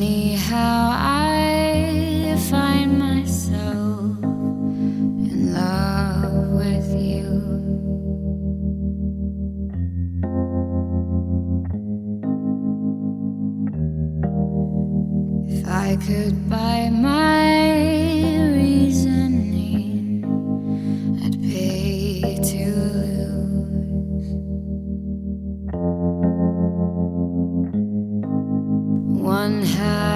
Anyhow, how I find myself in love with you. If I could buy my reasoning, I'd pay to. Unhappy.